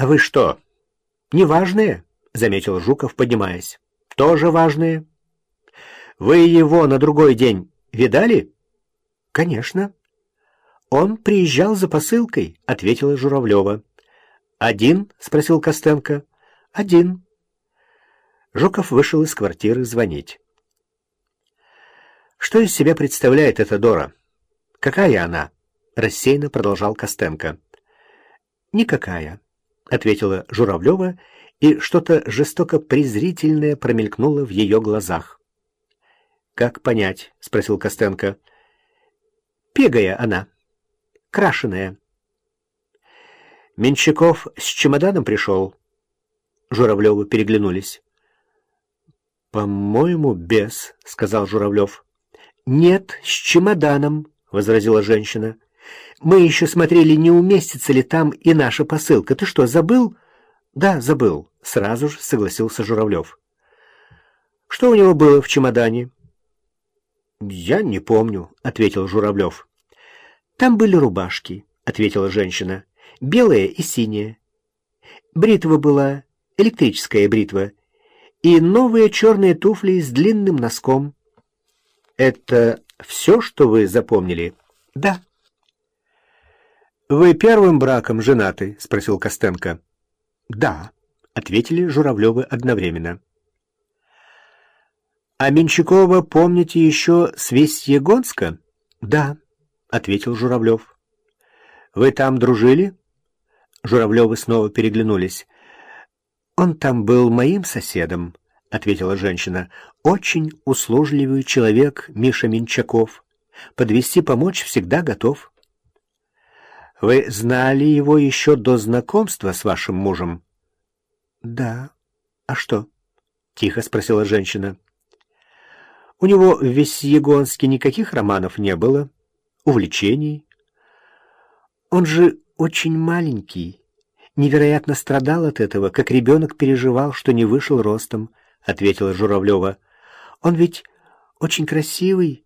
«А вы что, неважные?» — заметил Жуков, поднимаясь. «Тоже важные. Вы его на другой день видали?» «Конечно». «Он приезжал за посылкой», — ответила Журавлева. «Один?» — спросил Костенко. «Один». Жуков вышел из квартиры звонить. «Что из себя представляет эта Дора? Какая она?» — рассеянно продолжал Костенко. «Никакая», — ответила Журавлева, и что-то жестоко презрительное промелькнуло в ее глазах. «Как понять?» — спросил Костенко. «Пегая она, крашеная». «Менщиков с чемоданом пришел?» Журавлевы переглянулись. «По-моему, без», — сказал Журавлев. «Нет, с чемоданом», — возразила женщина. Мы еще смотрели, не уместится ли там и наша посылка. Ты что, забыл? Да, забыл. Сразу же согласился Журавлев. Что у него было в чемодане? Я не помню, ответил Журавлев. Там были рубашки, ответила женщина. Белая и синяя. Бритва была, электрическая бритва, и новые черные туфли с длинным носком. Это все, что вы запомнили? Да. «Вы первым браком женаты?» — спросил Костенко. «Да», — ответили Журавлевы одновременно. «А Менчакова помните еще с Вестьегонска?» «Да», — ответил Журавлев. «Вы там дружили?» Журавлевы снова переглянулись. «Он там был моим соседом», — ответила женщина. «Очень услужливый человек Миша Менчаков. Подвести помочь всегда готов». Вы знали его еще до знакомства с вашим мужем? Да. А что? Тихо спросила женщина. У него в Весьегонске никаких романов не было, увлечений. Он же очень маленький, невероятно страдал от этого, как ребенок переживал, что не вышел ростом, ответила Журавлева. Он ведь очень красивый.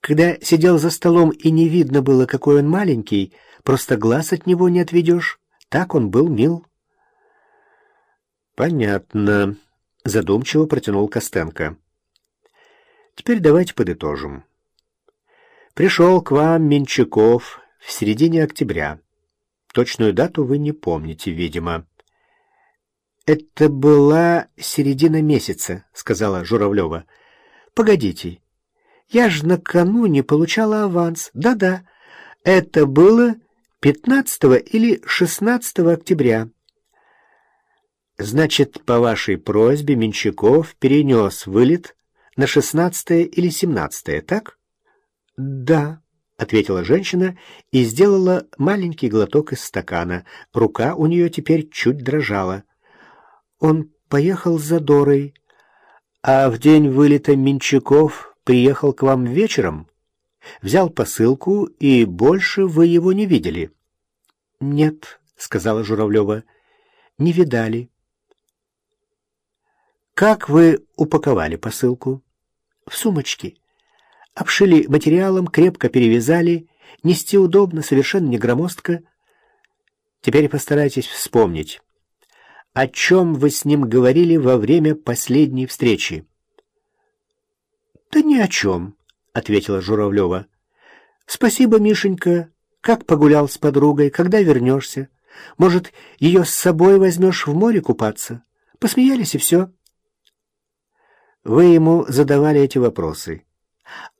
Когда сидел за столом и не видно было, какой он маленький, Просто глаз от него не отведешь. Так он был мил. Понятно. Задумчиво протянул Костенко. Теперь давайте подытожим. Пришел к вам Менчаков в середине октября. Точную дату вы не помните, видимо. «Это была середина месяца», — сказала Журавлева. «Погодите, я ж накануне получала аванс. Да-да, это было 15 или 16 октября. Значит, по вашей просьбе Менчаков перенес вылет на 16 или 17, так? Да, ответила женщина и сделала маленький глоток из стакана. Рука у нее теперь чуть дрожала. Он поехал за Дорой, а в день вылета Менчаков приехал к вам вечером? Взял посылку, и больше вы его не видели. — Нет, — сказала Журавлева, — не видали. — Как вы упаковали посылку? — В сумочке. Обшили материалом, крепко перевязали. Нести удобно, совершенно не громоздко. Теперь постарайтесь вспомнить. О чем вы с ним говорили во время последней встречи? — Да ни о чем, — ответила Журавлева. — Спасибо, Мишенька, как погулял с подругой? Когда вернешься? Может, ее с собой возьмешь в море купаться? Посмеялись и все. Вы ему задавали эти вопросы.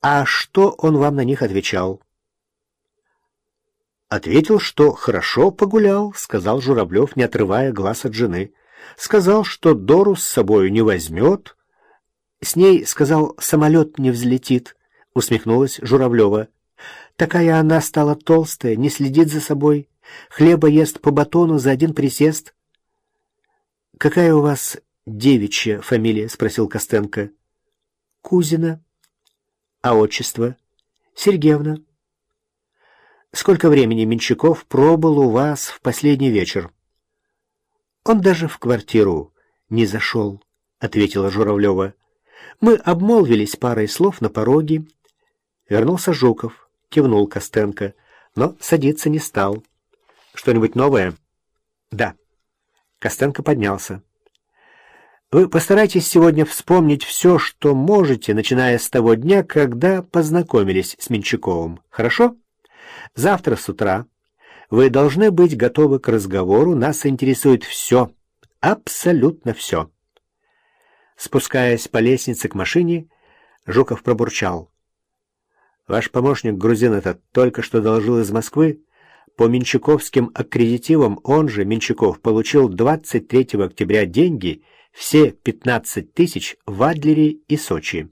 А что он вам на них отвечал? Ответил, что хорошо погулял, сказал Журавлев, не отрывая глаз от жены. Сказал, что Дору с собою не возьмет. С ней, сказал, самолет не взлетит, усмехнулась Журавлева. Такая она стала толстая, не следит за собой, хлеба ест по батону за один присест. — Какая у вас девичья фамилия? — спросил Костенко. — Кузина. — А отчество? — Сергеевна. — Сколько времени Менчаков пробыл у вас в последний вечер? — Он даже в квартиру не зашел, — ответила Журавлева. — Мы обмолвились парой слов на пороге. Вернулся Жуков кивнул Костенко, но садиться не стал. «Что-нибудь новое?» «Да». Костенко поднялся. Вы постарайтесь сегодня вспомнить все, что можете, начиная с того дня, когда познакомились с Менчаковым. Хорошо? Завтра с утра вы должны быть готовы к разговору. Нас интересует все, абсолютно все. Спускаясь по лестнице к машине, Жуков пробурчал. Ваш помощник, грузин этот, только что доложил из Москвы. По менчаковским аккредитивам он же, Менчаков, получил 23 октября деньги — все 15 тысяч в Адлере и Сочи.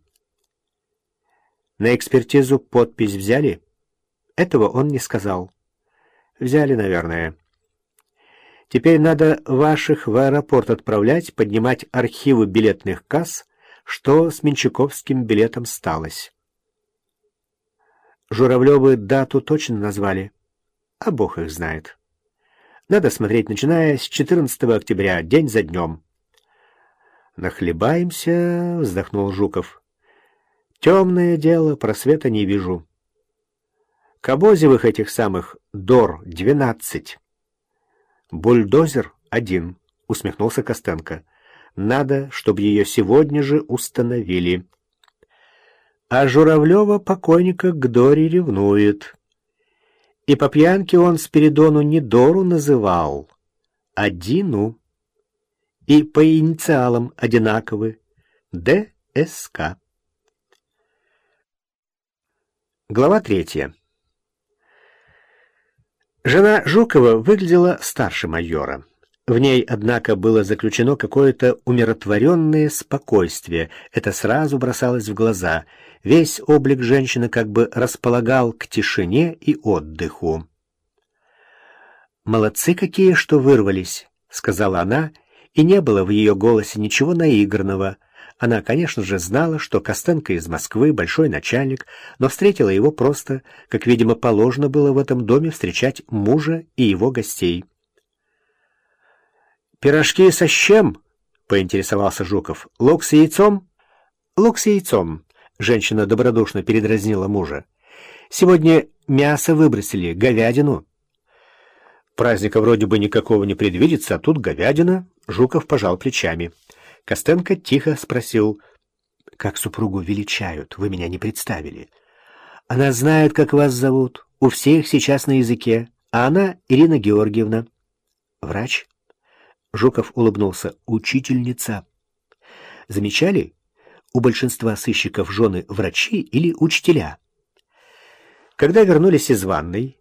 На экспертизу подпись взяли? Этого он не сказал. Взяли, наверное. Теперь надо ваших в аэропорт отправлять, поднимать архивы билетных касс, что с Менчаковским билетом сталось. Журавлевы дату точно назвали, а бог их знает. Надо смотреть, начиная с 14 октября, день за днем. «Нахлебаемся», — вздохнул Жуков. «Темное дело, просвета не вижу». Кобозевых этих самых ДОР-12. Бульдозер один, усмехнулся Костенко. Надо, чтобы ее сегодня же установили. А Журавлева покойника к Доре ревнует. И по пьянке он Спиридону не Дору называл, а Дину и по инициалам одинаковы — ДСК. Глава третья. Жена Жукова выглядела старше майора. В ней, однако, было заключено какое-то умиротворенное спокойствие. Это сразу бросалось в глаза. Весь облик женщины как бы располагал к тишине и отдыху. «Молодцы какие, что вырвались», — сказала она, и не было в ее голосе ничего наигранного. Она, конечно же, знала, что Костенко из Москвы, большой начальник, но встретила его просто, как, видимо, положено было в этом доме встречать мужа и его гостей. «Пирожки со щем?» — поинтересовался Жуков. «Лук с яйцом?» «Лук с яйцом», — женщина добродушно передразнила мужа. «Сегодня мясо выбросили, говядину». Праздника вроде бы никакого не предвидится, а тут говядина. Жуков пожал плечами. Костенко тихо спросил, «Как супругу величают? Вы меня не представили». «Она знает, как вас зовут. У всех сейчас на языке. А она Ирина Георгиевна». «Врач?» Жуков улыбнулся. «Учительница». «Замечали? У большинства сыщиков жены врачи или учителя?» Когда вернулись из ванной,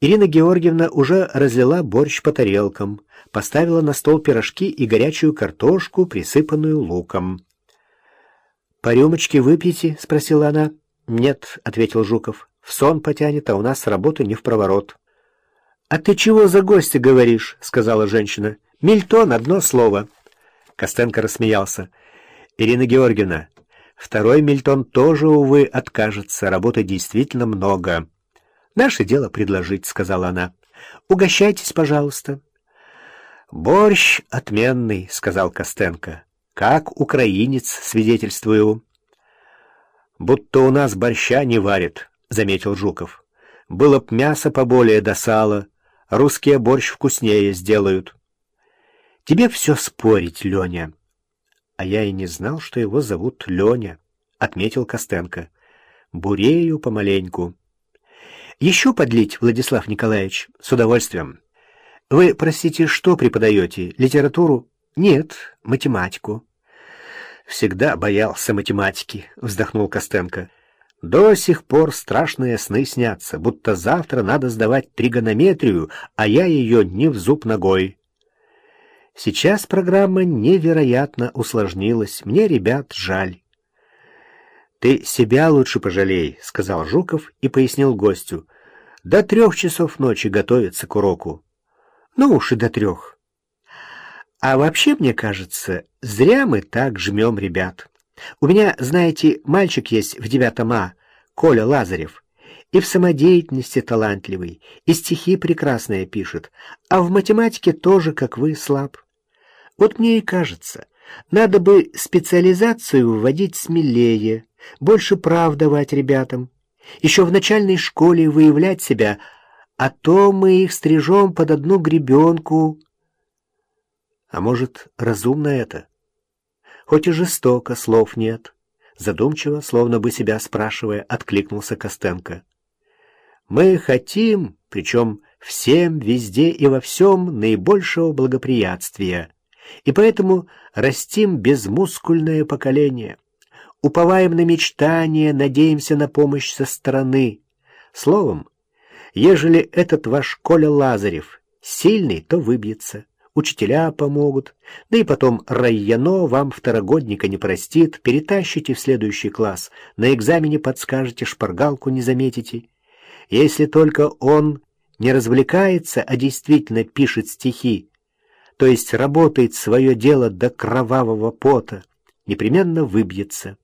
Ирина Георгиевна уже разлила борщ по тарелкам, поставила на стол пирожки и горячую картошку, присыпанную луком. «По рюмочке выпьете?» — спросила она. «Нет», — ответил Жуков. «В сон потянет, а у нас работа не в проворот». «А ты чего за гостя говоришь?» — сказала женщина. «Мильтон, одно слово». Костенко рассмеялся. «Ирина Георгиевна, второй Мильтон тоже, увы, откажется. Работы действительно много». «Наше дело предложить», — сказала она. «Угощайтесь, пожалуйста». «Борщ отменный», — сказал Костенко. «Как украинец, свидетельствую». «Будто у нас борща не варят», — заметил Жуков. «Было б мясо поболее до сала. Русские борщ вкуснее сделают». «Тебе все спорить, Леня». «А я и не знал, что его зовут Леня», — отметил Костенко. «Бурею помаленьку». Еще подлить, Владислав Николаевич, с удовольствием. Вы, простите, что преподаете? Литературу? Нет, математику. Всегда боялся математики, вздохнул Костенко. До сих пор страшные сны снятся, будто завтра надо сдавать тригонометрию, а я ее не в зуб ногой. Сейчас программа невероятно усложнилась. Мне ребят жаль. «Ты себя лучше пожалей», — сказал Жуков и пояснил гостю. «До трех часов ночи готовится к уроку». «Ну уж и до трех». «А вообще, мне кажется, зря мы так жмем ребят. У меня, знаете, мальчик есть в девятом А, Коля Лазарев, и в самодеятельности талантливый, и стихи прекрасные пишет, а в математике тоже, как вы, слаб. Вот мне и кажется, надо бы специализацию вводить смелее» больше прав давать ребятам, еще в начальной школе выявлять себя, а то мы их стрижем под одну гребенку. А может, разумно это? Хоть и жестоко, слов нет. Задумчиво, словно бы себя спрашивая, откликнулся Костенко. Мы хотим, причем всем, везде и во всем наибольшего благоприятствия, и поэтому растим безмускульное поколение. Уповаем на мечтания, надеемся на помощь со стороны. Словом, ежели этот ваш Коля Лазарев сильный, то выбьется. Учителя помогут, да и потом Райяно вам второгодника не простит, перетащите в следующий класс, на экзамене подскажете, шпаргалку не заметите. Если только он не развлекается, а действительно пишет стихи, то есть работает свое дело до кровавого пота, непременно выбьется.